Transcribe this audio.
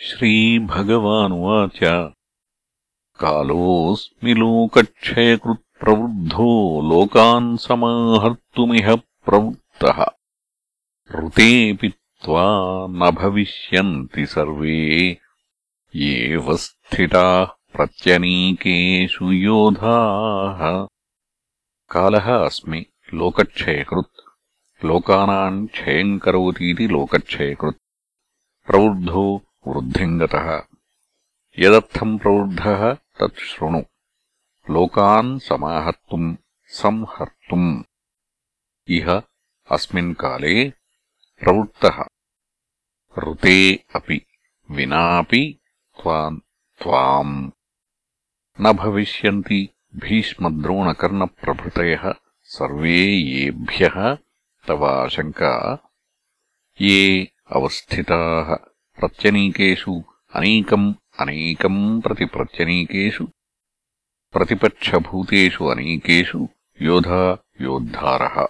श्रीभगवानुवाच। कालोऽस्मि लोकक्षयकृत्प्रवृद्धो, लोकान् समाहर्तुमिह प्रवृत्तः। ऋतेऽपि त्वा न भविष्यन्ति सर्वे। एव स्थिताः प्रत्यनीकेषु योधाः। कालः अस्मि लोकक्षयकृत्। लोकानाम् क्षयम् करोतीति लोकक्षयकृत्। प्रवृद्धो वृद्धिम् गतः यदर्थम् प्रवृद्धः, तत् शृणु। लोकान् समाहर्तुम् संहर्तुम् इह अस्मिन् काले प्रवृत्तः। ऋते अपि विनापि त्वाम्। न भविष्यन्ति भीष्मद्रोणकर्णप्रभृतयः, सर्वे येभ्यः तवाशङ्का। ये अवस्थिताः। ప్రత్యనీకేషు. అనేకम् అనేకम् ప్రతి ప్రత్యనీకేషు ప్రతిపక్షభూతేషు అనేకేషు. యోధా యోద్ధారः.